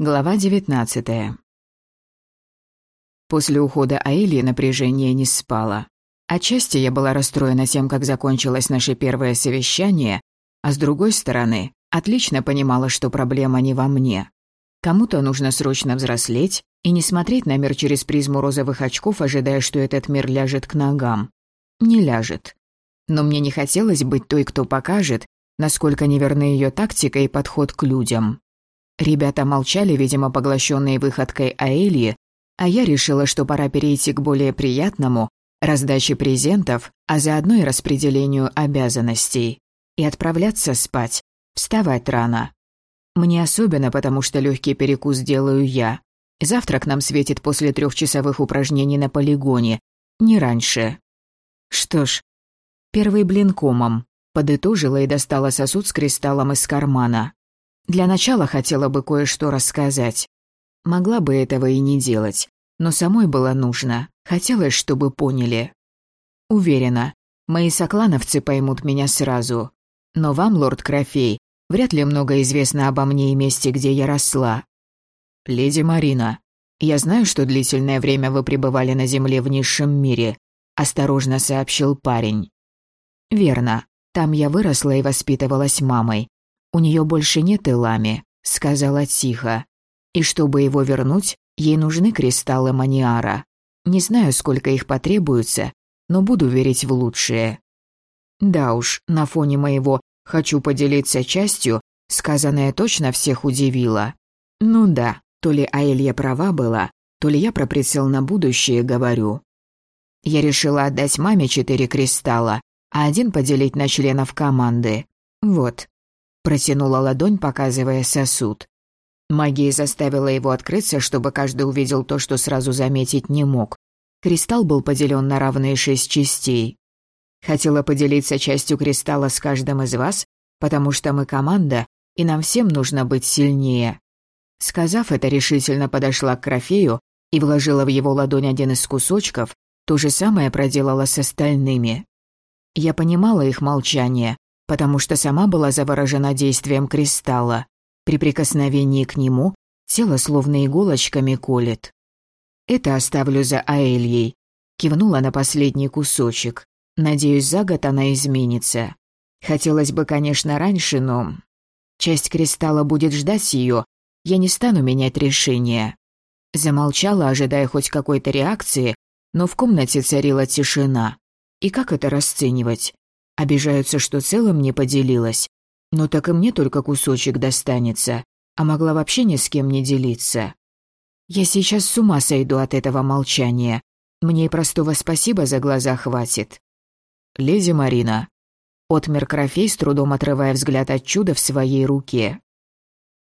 Глава 19 После ухода Аэлии напряжение не спало. Отчасти я была расстроена тем, как закончилось наше первое совещание, а с другой стороны, отлично понимала, что проблема не во мне. Кому-то нужно срочно взрослеть и не смотреть на мир через призму розовых очков, ожидая, что этот мир ляжет к ногам. Не ляжет. Но мне не хотелось быть той, кто покажет, насколько неверны ее тактика и подход к людям. Ребята молчали, видимо, поглощенные выходкой Аэльи, а я решила, что пора перейти к более приятному – раздаче презентов, а заодно и распределению обязанностей. И отправляться спать, вставать рано. Мне особенно, потому что легкий перекус делаю я. Завтрак нам светит после трехчасовых упражнений на полигоне, не раньше. Что ж, первый блин комом. Подытожила и достала сосуд с кристаллом из кармана. Для начала хотела бы кое-что рассказать. Могла бы этого и не делать, но самой было нужно. Хотелось, чтобы поняли. Уверена, мои соклановцы поймут меня сразу. Но вам, лорд Крофей, вряд ли много известно обо мне и месте, где я росла. Леди Марина, я знаю, что длительное время вы пребывали на земле в низшем мире, осторожно сообщил парень. Верно. Там я выросла и воспитывалась мамой. «У нее больше нет Элами», — сказала тихо. «И чтобы его вернуть, ей нужны кристаллы Маниара. Не знаю, сколько их потребуется, но буду верить в лучшее». Да уж, на фоне моего «хочу поделиться частью» сказанное точно всех удивило. Ну да, то ли Аэлья права была, то ли я про прицел на будущее говорю. Я решила отдать маме четыре кристалла, а один поделить на членов команды. Вот, Протянула ладонь, показывая сосуд. Магия заставила его открыться, чтобы каждый увидел то, что сразу заметить не мог. Кристалл был поделен на равные шесть частей. Хотела поделиться частью кристалла с каждым из вас, потому что мы команда, и нам всем нужно быть сильнее. Сказав это, решительно подошла к Крофею и вложила в его ладонь один из кусочков, то же самое проделала с остальными. Я понимала их молчание, потому что сама была заворожена действием кристалла. При прикосновении к нему тело словно иголочками колет. «Это оставлю за Аэльей», — кивнула на последний кусочек. «Надеюсь, за год она изменится. Хотелось бы, конечно, раньше, но... Часть кристалла будет ждать ее. Я не стану менять решение». Замолчала, ожидая хоть какой-то реакции, но в комнате царила тишина. И как это расценивать? Обижаются, что целым не поделилась. Но так и мне только кусочек достанется, а могла вообще ни с кем не делиться. Я сейчас с ума сойду от этого молчания. Мне и простого спасибо за глаза хватит. Леди Марина. Отмер Крофей, с трудом отрывая взгляд от чуда в своей руке.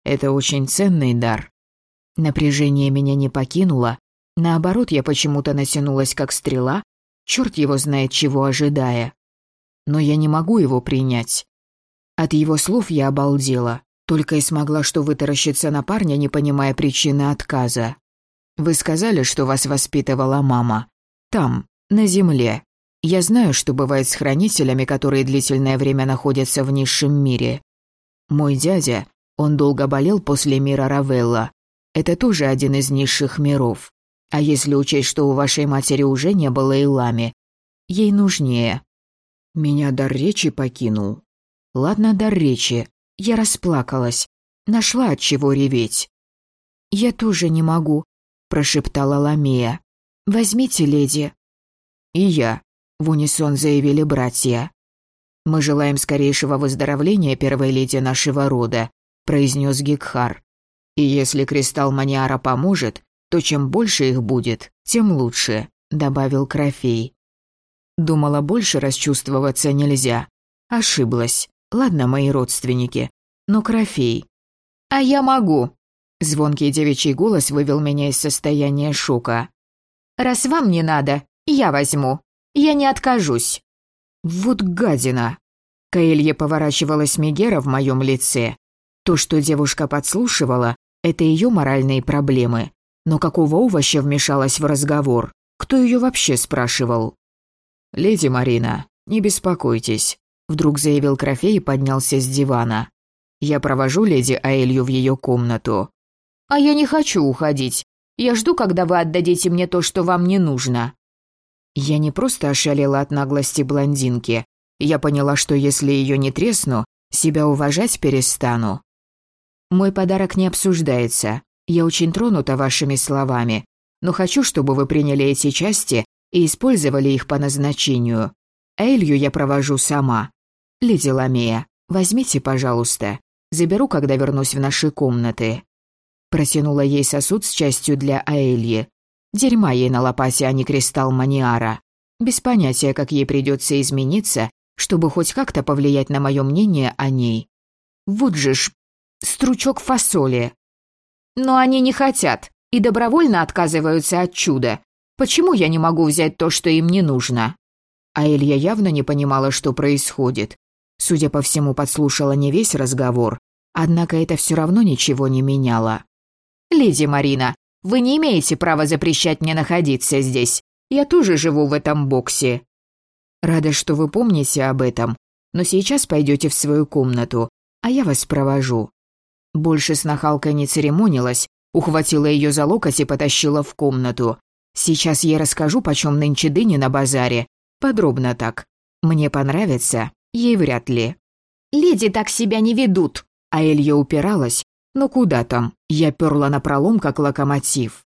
Это очень ценный дар. Напряжение меня не покинуло. Наоборот, я почему-то натянулась как стрела, черт его знает чего ожидая но я не могу его принять. От его слов я обалдела, только и смогла что вытаращиться на парня, не понимая причины отказа. Вы сказали, что вас воспитывала мама. Там, на земле. Я знаю, что бывает с хранителями, которые длительное время находятся в низшем мире. Мой дядя, он долго болел после мира Равелла. Это тоже один из низших миров. А если учесть, что у вашей матери уже не было Илами, ей нужнее. Меня дар речи покинул. Ладно, дар речи. Я расплакалась. Нашла от чего реветь. «Я тоже не могу», — прошептала Ламия. «Возьмите, леди». «И я», — в унисон заявили братья. «Мы желаем скорейшего выздоровления первой леди нашего рода», — произнес Гикхар. «И если кристалл Маниара поможет, то чем больше их будет, тем лучше», — добавил Крофей. Думала, больше расчувствоваться нельзя. Ошиблась. Ладно, мои родственники. Но Крофей. «А я могу!» Звонкий девичий голос вывел меня из состояния шока. «Раз вам не надо, я возьму. Я не откажусь». «Вот гадина!» Каэлье поворачивалась Мегера в моем лице. То, что девушка подслушивала, это ее моральные проблемы. Но какого овоща вмешалась в разговор? Кто ее вообще спрашивал? «Леди Марина, не беспокойтесь», — вдруг заявил Крофей и поднялся с дивана. «Я провожу леди Аэлью в ее комнату». «А я не хочу уходить. Я жду, когда вы отдадите мне то, что вам не нужно». Я не просто ошалела от наглости блондинки. Я поняла, что если ее не тресну, себя уважать перестану. Мой подарок не обсуждается. Я очень тронута вашими словами, но хочу, чтобы вы приняли эти части и использовали их по назначению. Элью я провожу сама. Леди Ламея, возьмите, пожалуйста. Заберу, когда вернусь в наши комнаты. Протянула ей сосуд с частью для Аэльи. Дерьма ей на лопате, а не кристалл маниара. Без понятия, как ей придется измениться, чтобы хоть как-то повлиять на мое мнение о ней. Вот же ж, стручок фасоли. Но они не хотят и добровольно отказываются от чуда. Почему я не могу взять то, что им не нужно? А Илья явно не понимала, что происходит. Судя по всему, подслушала не весь разговор, однако это все равно ничего не меняло. «Леди Марина, вы не имеете права запрещать мне находиться здесь. Я тоже живу в этом боксе». «Рада, что вы помните об этом, но сейчас пойдете в свою комнату, а я вас провожу». Больше с нахалкой не церемонилась, ухватила ее за локоть и потащила в комнату. «Сейчас я расскажу, почем нынче дыни на базаре. Подробно так. Мне понравится, ей вряд ли». «Леди так себя не ведут», а Элья упиралась, но куда там, я перла напролом, как локомотив.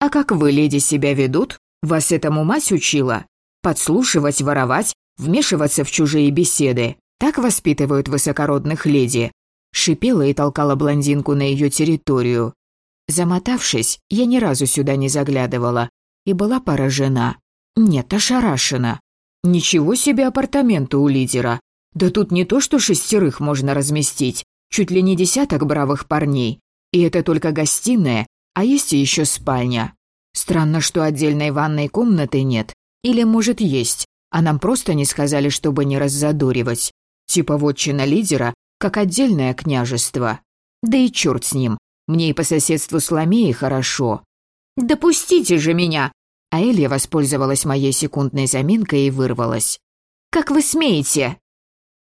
«А как вы, леди, себя ведут? Вас этому мать учила? Подслушивать, воровать, вмешиваться в чужие беседы. Так воспитывают высокородных леди». Шипела и толкала блондинку на ее территорию. Замотавшись, я ни разу сюда не заглядывала и была поражена. Нет, ошарашена. Ничего себе апартаменты у лидера. Да тут не то, что шестерых можно разместить, чуть ли не десяток бравых парней. И это только гостиная, а есть и еще спальня. Странно, что отдельной ванной комнаты нет. Или, может, есть, а нам просто не сказали, чтобы не раззадоривать. Типа вотчина лидера, как отдельное княжество. Да и черт с ним, мне и по соседству с Ламеей хорошо. «Допустите же меня!» А Элья воспользовалась моей секундной заминкой и вырвалась. «Как вы смеете?»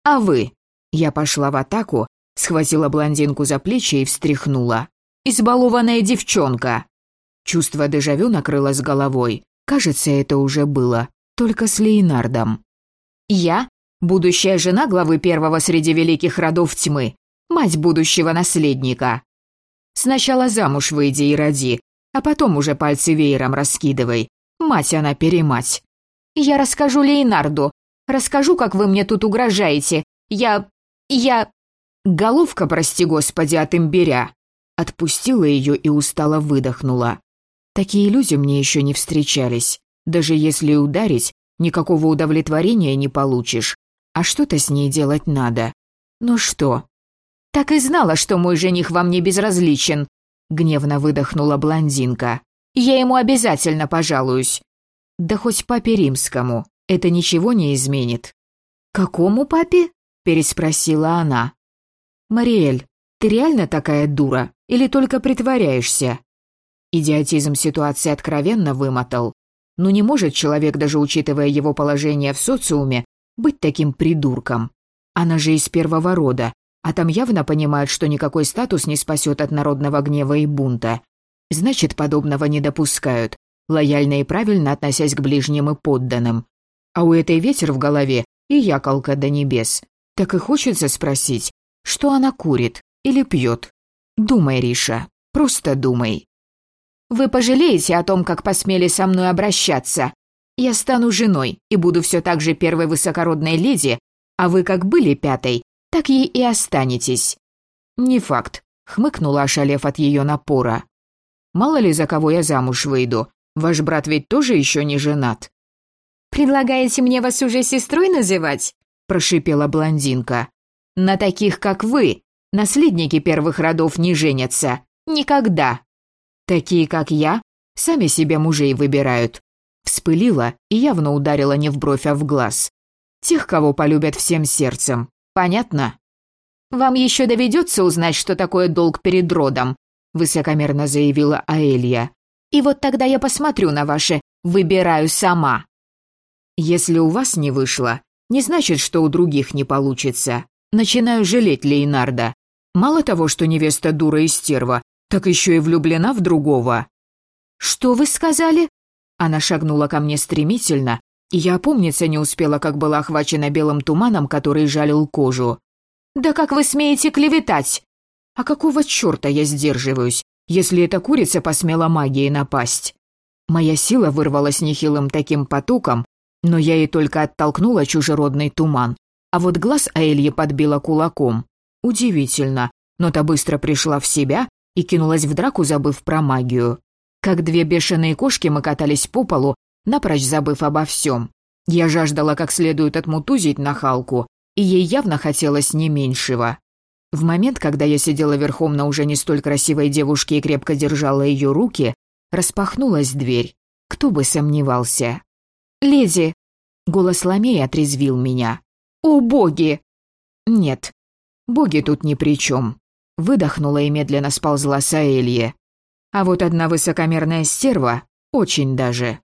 «А вы?» Я пошла в атаку, схватила блондинку за плечи и встряхнула. «Избалованная девчонка!» Чувство дежавю накрыло с головой. Кажется, это уже было. Только с Леонардом. «Я? Будущая жена главы первого среди великих родов тьмы. Мать будущего наследника. Сначала замуж выйди и роди, а потом уже пальцы веером раскидывай. Мать она перемать. Я расскажу Леонарду. Расскажу, как вы мне тут угрожаете. Я... я... Головка, прости господи, от имбиря. Отпустила ее и устало выдохнула. Такие люди мне еще не встречались. Даже если ударить, никакого удовлетворения не получишь. А что-то с ней делать надо. Ну что? Так и знала, что мой жених вам не безразличен. Гневно выдохнула блондинка. Я ему обязательно пожалуюсь. Да хоть папе римскому. Это ничего не изменит. Какому папе? Переспросила она. «Мариэль, ты реально такая дура или только притворяешься?» Идиотизм ситуации откровенно вымотал. Ну не может человек, даже учитывая его положение в социуме, быть таким придурком. Она же из первого рода, а там явно понимают, что никакой статус не спасет от народного гнева и бунта. Значит, подобного не допускают, лояльно и правильно относясь к ближним и подданным. А у этой ветер в голове и яколка до небес. Так и хочется спросить, что она курит или пьет. Думай, Риша, просто думай. Вы пожалеете о том, как посмели со мной обращаться. Я стану женой и буду все так же первой высокородной леди, а вы как были пятой, так ей и останетесь. Не факт, хмыкнула, ошалев от ее напора. Мало ли за кого я замуж выйду. Ваш брат ведь тоже еще не женат. Предлагаете мне вас уже сестрой называть? прошипела блондинка. На таких, как вы, наследники первых родов не женятся. Никогда. Такие, как я, сами себе мужей выбирают. Вспылила и явно ударила не в бровь, а в глаз. Тех, кого полюбят всем сердцем. Понятно? Вам еще доведется узнать, что такое долг перед родом, высокомерно заявила Аэлья. И вот тогда я посмотрю на ваше «выбираю сама». Если у вас не вышло, не значит, что у других не получится. Начинаю жалеть Лейнарда. Мало того, что невеста дура и стерва, Так еще и влюблена в другого». «Что вы сказали?» Она шагнула ко мне стремительно, я опомниться не успела, как была охвачена белым туманом, который жалил кожу. «Да как вы смеете клеветать?» «А какого черта я сдерживаюсь, если эта курица посмела магией напасть?» Моя сила вырвалась нехилым таким потоком, но я ей только оттолкнула чужеродный туман, а вот глаз Аэлье подбила кулаком. Удивительно, но та быстро пришла в себя и кинулась в драку, забыв про магию. Как две бешеные кошки мы катались по полу, напрочь забыв обо всем. Я жаждала как следует отмутузить нахалку, и ей явно хотелось не меньшего. В момент, когда я сидела верхом на уже не столь красивой девушке и крепко держала ее руки, распахнулась дверь. Кто бы сомневался. «Леди!» Голос Ламея отрезвил меня. «О, боги!» «Нет, боги тут ни при чем. Выдохнула и медленно сползла с Аэлье. А вот одна высокомерная стерва, очень даже.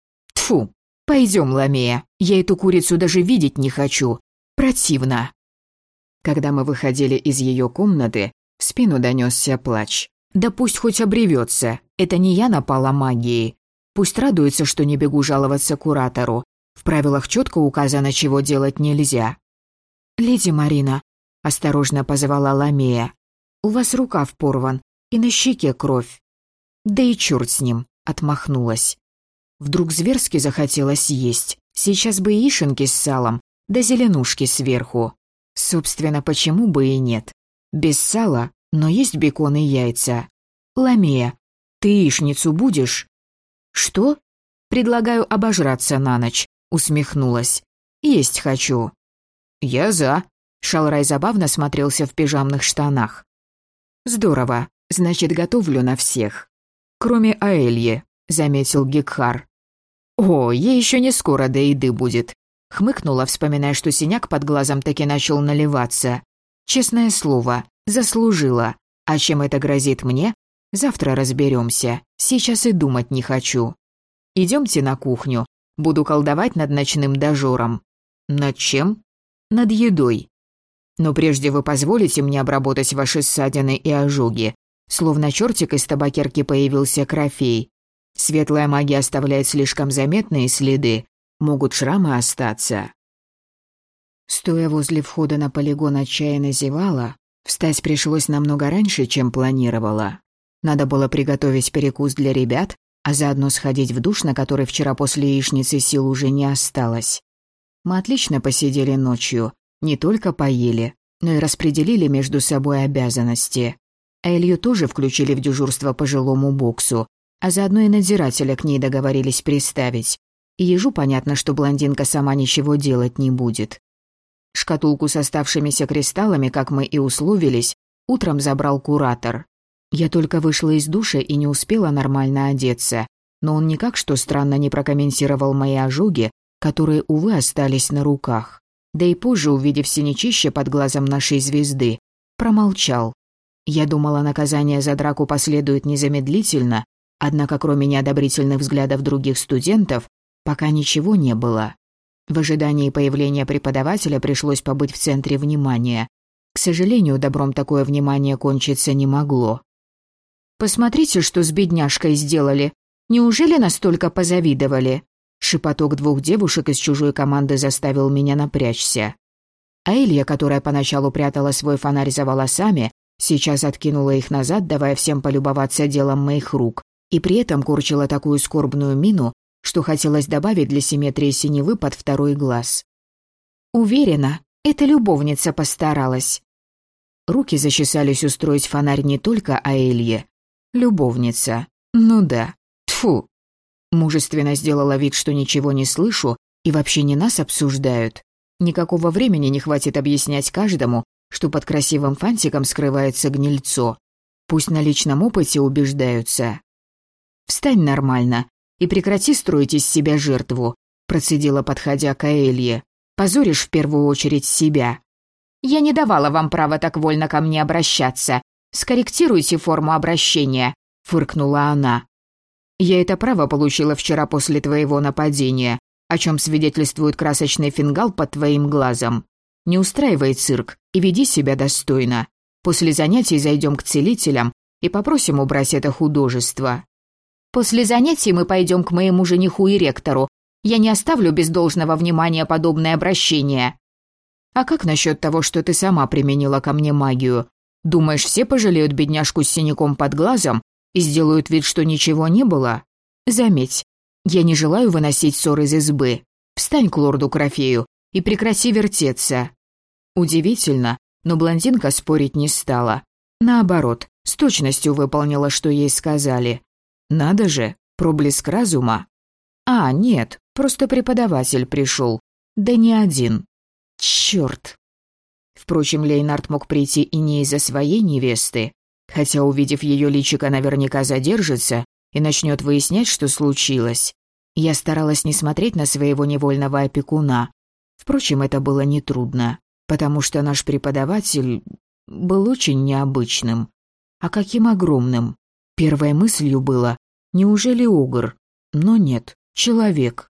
Тфу, пойдем, Ламея, я эту курицу даже видеть не хочу. Противно. Когда мы выходили из ее комнаты, в спину донесся плач. Да пусть хоть обревется, это не я напала магией. Пусть радуется, что не бегу жаловаться куратору. В правилах четко указано, чего делать нельзя. «Леди Марина», — осторожно позвала Ламея, — «у вас рукав порван, и на щеке кровь». «Да и черт с ним», — отмахнулась. Вдруг зверски захотелось есть. Сейчас бы яишенки с салом, да зеленушки сверху. Собственно, почему бы и нет? Без сала, но есть бекон и яйца. Ламея, ты яичницу будешь? Что? Предлагаю обожраться на ночь, усмехнулась. Есть хочу. Я за. Шалрай забавно смотрелся в пижамных штанах. Здорово, значит, готовлю на всех. Кроме Аэльи, заметил Гекхар. О, ей еще не скоро до еды будет. Хмыкнула, вспоминая, что синяк под глазом таки начал наливаться. Честное слово, заслужила. А чем это грозит мне? Завтра разберемся. Сейчас и думать не хочу. Идемте на кухню. Буду колдовать над ночным дожором. Над чем? Над едой. Но прежде вы позволите мне обработать ваши ссадины и ожоги. Словно чертик из табакерки появился крофей. Светлая магия оставляет слишком заметные следы, могут шрамы остаться. Стоя возле входа на полигон отчаянно зевала, встать пришлось намного раньше, чем планировала. Надо было приготовить перекус для ребят, а заодно сходить в душ, на который вчера после яичницы сил уже не осталось. Мы отлично посидели ночью, не только поели, но и распределили между собой обязанности. А Илью тоже включили в дежурство по жилому боксу, а заодно и надзирателя к ней договорились приставить. И ежу понятно, что блондинка сама ничего делать не будет. Шкатулку с оставшимися кристаллами, как мы и условились, утром забрал куратор. Я только вышла из душа и не успела нормально одеться, но он никак что странно не прокомментировал мои ожоги, которые, увы, остались на руках. Да и позже, увидев синячище под глазом нашей звезды, промолчал. Я думала, наказание за драку последует незамедлительно, однако кроме неодобрительных взглядов других студентов, Пока ничего не было. В ожидании появления преподавателя пришлось побыть в центре внимания. К сожалению, добром такое внимание кончиться не могло. «Посмотрите, что с бедняжкой сделали. Неужели настолько позавидовали?» Шепоток двух девушек из чужой команды заставил меня напрячься. А Илья, которая поначалу прятала свой фонарь за волосами, сейчас откинула их назад, давая всем полюбоваться делом моих рук, и при этом курчила такую скорбную мину, что хотелось добавить для симметрии синевы под второй глаз. Уверена, эта любовница постаралась. Руки зачесались устроить фонарь не только Аэлье. Любовница. Ну да. Тфу. Мужественно сделала вид, что ничего не слышу, и вообще не нас обсуждают. Никакого времени не хватит объяснять каждому, что под красивым фантиком скрывается гнильцо. Пусть на личном опыте убеждаются. «Встань нормально, и прекрати строить из себя жертву», процедила, подходя к Аэлье. «Позоришь в первую очередь себя». «Я не давала вам права так вольно ко мне обращаться. Скорректируйте форму обращения», — фыркнула она. «Я это право получила вчера после твоего нападения, о чем свидетельствует красочный фингал под твоим глазом. Не устраивай цирк и веди себя достойно. После занятий зайдем к целителям, и попросим убрать это художество. После занятий мы пойдем к моему жениху и ректору. Я не оставлю без должного внимания подобное обращение. А как насчет того, что ты сама применила ко мне магию? Думаешь, все пожалеют бедняжку с синяком под глазом и сделают вид, что ничего не было? Заметь, я не желаю выносить ссор из избы. Встань к лорду Крофею и прекрати вертеться. Удивительно, но блондинка спорить не стала. Наоборот, с точностью выполнила, что ей сказали. Надо же, проблеск разума. А, нет, просто преподаватель пришел. Да не один. Черт. Впрочем, Лейнард мог прийти и не из-за своей невесты, хотя, увидев ее личико, наверняка задержится и начнет выяснять, что случилось. Я старалась не смотреть на своего невольного опекуна. Впрочем, это было нетрудно, потому что наш преподаватель был очень необычным. А каким огромным? Первой мыслью было, неужели огр? Но нет, человек.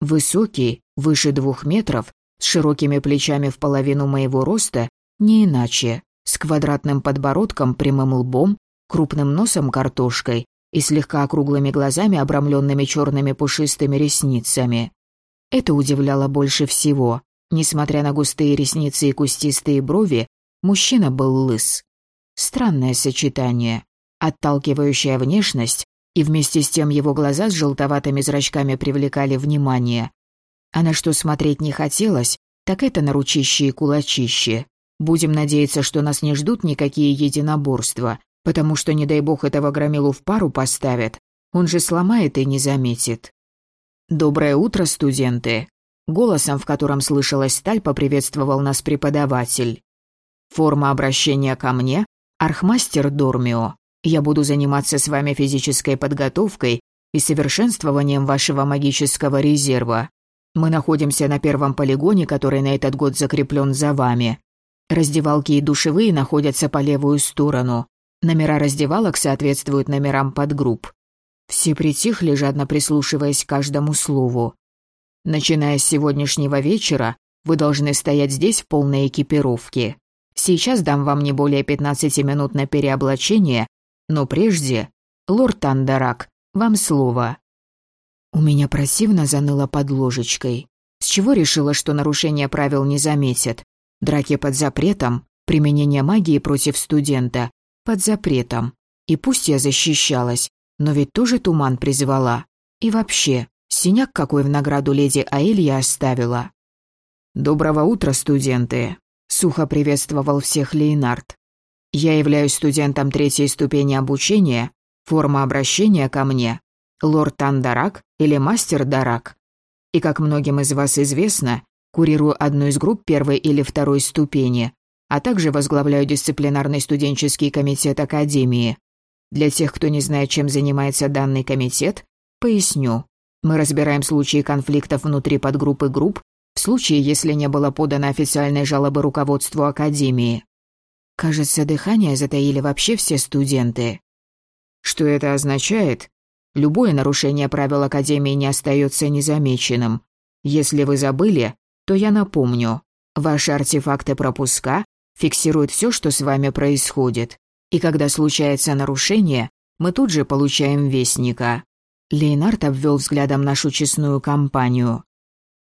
Высокий, выше двух метров, с широкими плечами в половину моего роста, не иначе, с квадратным подбородком, прямым лбом, крупным носом картошкой и слегка округлыми глазами, обрамленными черными пушистыми ресницами. Это удивляло больше всего. Несмотря на густые ресницы и кустистые брови, мужчина был лыс. Странное сочетание. Отталкивающая внешность, и вместе с тем его глаза с желтоватыми зрачками привлекали внимание. А на что смотреть не хотелось, так это на ручище и кулачище. Будем надеяться, что нас не ждут никакие единоборства, потому что, не дай бог, этого громилу в пару поставят. Он же сломает и не заметит. «Доброе утро, студенты!» Голосом, в котором слышалась сталь, поприветствовал нас преподаватель. Форма обращения ко мне – Архмастер Дормио. Я буду заниматься с вами физической подготовкой и совершенствованием вашего магического резерва. Мы находимся на первом полигоне, который на этот год закреплен за вами. Раздевалки и душевые находятся по левую сторону. Номера раздевалок соответствуют номерам подгрупп. Все притихли, жадно прислушиваясь к каждому слову. Начиная с сегодняшнего вечера, вы должны стоять здесь в полной экипировке. Сейчас дам вам не более 15 минут на переоблачение, но прежде, лорд Тандарак, вам слово. У меня противно заныло под ложечкой. С чего решила, что нарушение правил не заметят? Драки под запретом, применение магии против студента под запретом. И пусть я защищалась, но ведь тоже туман призвала. И вообще, синяк какой в награду леди Аэль я оставила. «Доброго утра, студенты!» — сухо приветствовал всех Лейнард. «Я являюсь студентом третьей ступени обучения, форма обращения ко мне — лорд Тандарак или мастер Дарак. И, как многим из вас известно, курирую одну из групп первой или второй ступени, а также возглавляю дисциплинарный студенческий комитет Академии. Для тех, кто не знает, чем занимается данный комитет, поясню. Мы разбираем случаи конфликтов внутри подгруппы групп, в случае, если не было подано официальной жалобы руководству Академии. Кажется, дыхание затаили вообще все студенты. Что это означает? Любое нарушение правил Академии не остается незамеченным. Если вы забыли, то я напомню. Ваши артефакты пропуска фиксирует все, что с вами происходит. И когда случается нарушение, мы тут же получаем вестника. Лейнард обвел взглядом нашу честную компанию.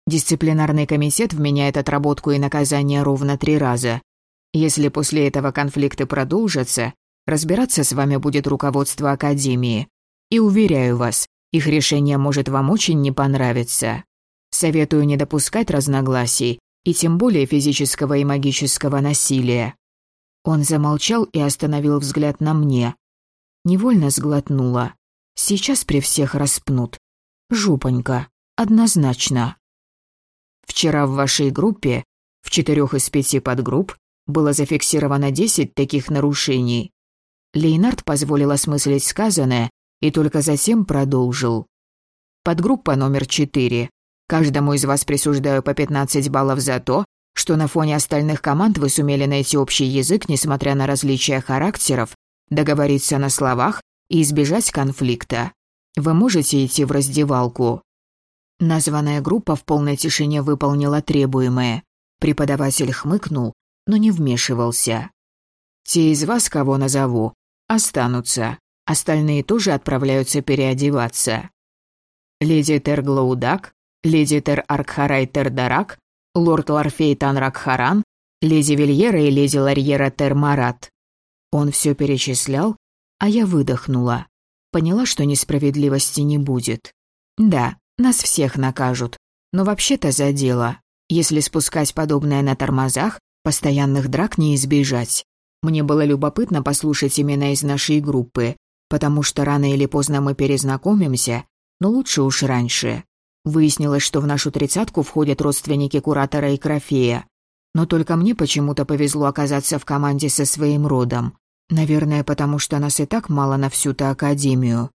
Дисциплинарный комитет вменяет отработку и наказание ровно три раза. Если после этого конфликты продолжатся, разбираться с вами будет руководство Академии. И уверяю вас, их решение может вам очень не понравиться. Советую не допускать разногласий и тем более физического и магического насилия. Он замолчал и остановил взгляд на мне. Невольно сглотнула. Сейчас при всех распнут. Жопонька. Однозначно. Вчера в вашей группе, в четырех из пяти подгрупп, было зафиксировано десять таких нарушений. Лейнард позволил осмыслить сказанное и только затем продолжил. Подгруппа номер четыре Каждому из вас присуждаю по 15 баллов за то, что на фоне остальных команд вы сумели найти общий язык, несмотря на различия характеров, договориться на словах и избежать конфликта. Вы можете идти в раздевалку. Названная группа в полной тишине выполнила требуемое. Преподаватель хмыкнул, но не вмешивался. Те из вас, кого назову, останутся. Остальные тоже отправляются переодеваться. Леди Терглоудак, леди Тер Аркхарай Тердарак, лорд Ларфей Танракхаран, леди Вильера и леди Ларьера Термарат. Он все перечислял, а я выдохнула. Поняла, что несправедливости не будет. Да, нас всех накажут, но вообще-то за дело. Если спускать подобное на тормозах, постоянных драк не избежать. Мне было любопытно послушать имена из нашей группы, потому что рано или поздно мы перезнакомимся, но лучше уж раньше. Выяснилось, что в нашу тридцатку входят родственники куратора и Крофея. Но только мне почему-то повезло оказаться в команде со своим родом. Наверное, потому что нас и так мало на всю-то академию.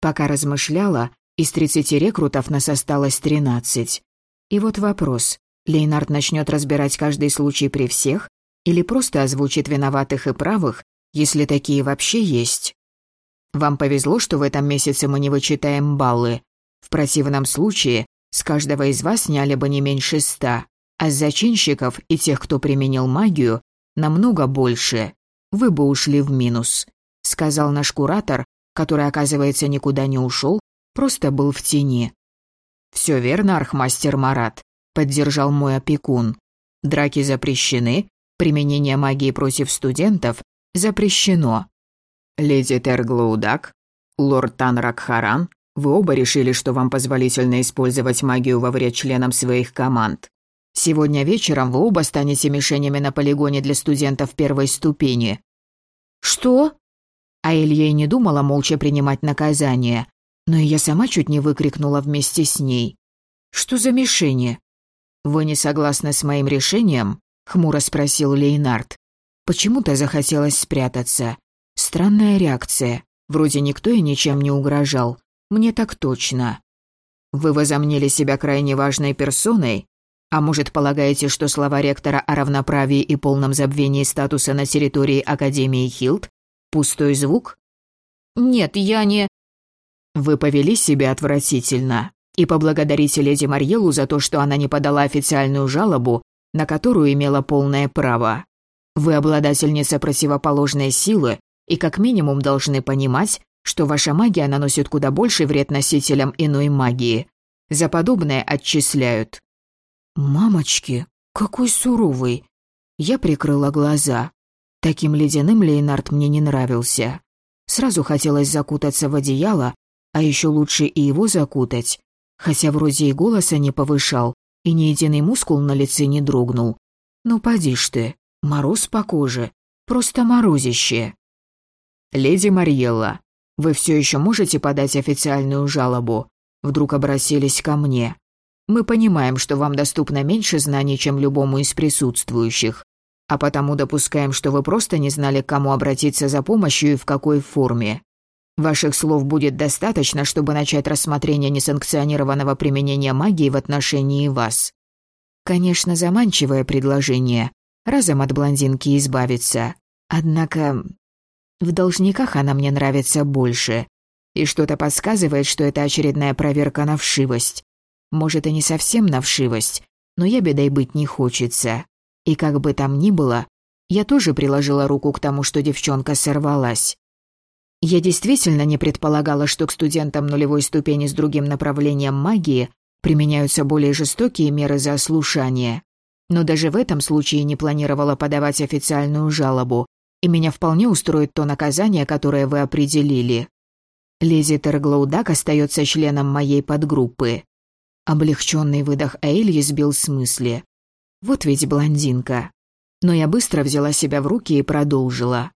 Пока размышляла, из тридцати рекрутов нас осталось тринадцать. И вот вопрос. Лейнард начнет разбирать каждый случай при всех или просто озвучит виноватых и правых, если такие вообще есть? Вам повезло, что в этом месяце мы не вычитаем баллы. В противном случае с каждого из вас сняли бы не меньше ста, а с зачинщиков и тех, кто применил магию, намного больше вы бы ушли в минус», — сказал наш куратор, который, оказывается, никуда не ушел, просто был в тени. «Все верно, архмастер Марат», — поддержал мой опекун. «Драки запрещены, применение магии против студентов запрещено». «Леди Терглоудак, лорд Танракхаран, вы оба решили, что вам позволительно использовать магию во вред членам своих команд. Сегодня вечером вы оба станете мишенями на полигоне для студентов первой ступени. Что? А Илья и не думала молча принимать наказание, но и я сама чуть не выкрикнула вместе с ней. Что за мишени? Вы не согласны с моим решением? Хмуро спросил Лейнард. Почему-то захотелось спрятаться. Странная реакция. Вроде никто и ничем не угрожал. Мне так точно. Вы возомнили себя крайне важной персоной? А может, полагаете, что слова ректора о равноправии и полном забвении статуса на территории Академии Хилд – пустой звук? Нет, я не... Вы повели себя отвратительно. И поблагодарите леди Марьелу за то, что она не подала официальную жалобу, на которую имела полное право. Вы обладательница противоположной силы и как минимум должны понимать, что ваша магия наносит куда больше вред носителям иной магии. За подобное отчисляют. «Мамочки, какой суровый!» Я прикрыла глаза. Таким ледяным Лейнард мне не нравился. Сразу хотелось закутаться в одеяло, а еще лучше и его закутать. Хотя вроде и голоса не повышал, и ни единый мускул на лице не дрогнул. Ну поди ж ты, мороз по коже, просто морозище. «Леди Мариелла, вы все еще можете подать официальную жалобу?» Вдруг обратились ко мне. Мы понимаем, что вам доступно меньше знаний, чем любому из присутствующих, а потому допускаем, что вы просто не знали, к кому обратиться за помощью и в какой форме. Ваших слов будет достаточно, чтобы начать рассмотрение несанкционированного применения магии в отношении вас. Конечно, заманчивое предложение. Разом от блондинки избавиться. Однако в должниках она мне нравится больше. И что-то подсказывает, что это очередная проверка на вшивость. Может, и не совсем на вшивость, но я бедой быть не хочется. И как бы там ни было, я тоже приложила руку к тому, что девчонка сорвалась. Я действительно не предполагала, что к студентам нулевой ступени с другим направлением магии применяются более жестокие меры за ослушание. Но даже в этом случае не планировала подавать официальную жалобу, и меня вполне устроит то наказание, которое вы определили. Леди Терглоудак остается членом моей подгруппы. Облегченный выдох Эйльи сбил с мысли. Вот ведь блондинка. Но я быстро взяла себя в руки и продолжила.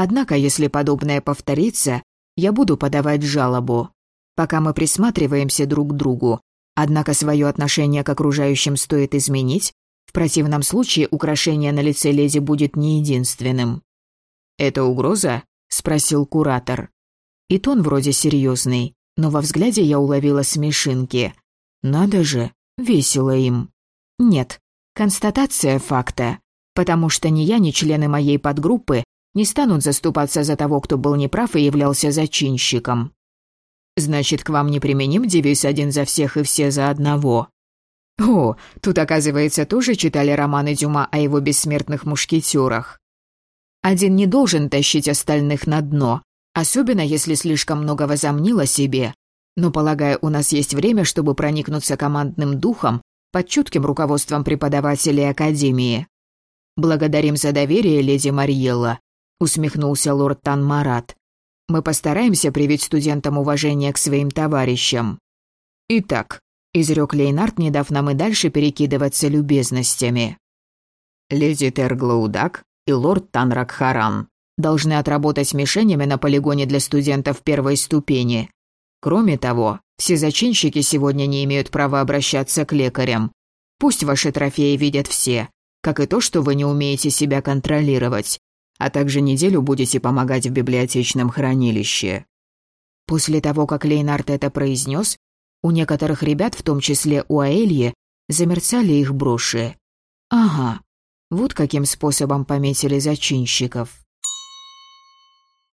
Однако, если подобное повторится, я буду подавать жалобу. Пока мы присматриваемся друг к другу, однако свое отношение к окружающим стоит изменить, в противном случае украшение на лице леди будет не единственным. «Это угроза?» – спросил куратор. И тон вроде серьезный, но во взгляде я уловила смешинки – надо же, весело им. Нет, констатация факта. Потому что ни я, ни члены моей подгруппы не станут заступаться за того, кто был неправ и являлся зачинщиком. Значит, к вам не применим девиз «один за всех и все за одного». О, тут, оказывается, тоже читали романы Дюма о его бессмертных мушкетерах. Один не должен тащить остальных на дно, особенно если слишком много возомнил о себе. Но, полагаю, у нас есть время, чтобы проникнуться командным духом под чутким руководством преподавателей Академии. «Благодарим за доверие, леди Мариелла», — усмехнулся лорд Танмарат. «Мы постараемся привить студентам уважение к своим товарищам». «Итак», — изрек Лейнард, не дав нам и дальше перекидываться любезностями. «Леди Терглоудак и лорд Танракхаран должны отработать мишенями на полигоне для студентов первой ступени. Кроме того, все зачинщики сегодня не имеют права обращаться к лекарям. Пусть ваши трофеи видят все, как и то, что вы не умеете себя контролировать, а также неделю будете помогать в библиотечном хранилище». После того, как Лейнард это произнес, у некоторых ребят, в том числе у Аэльи, замерцали их броши. «Ага, вот каким способом пометили зачинщиков».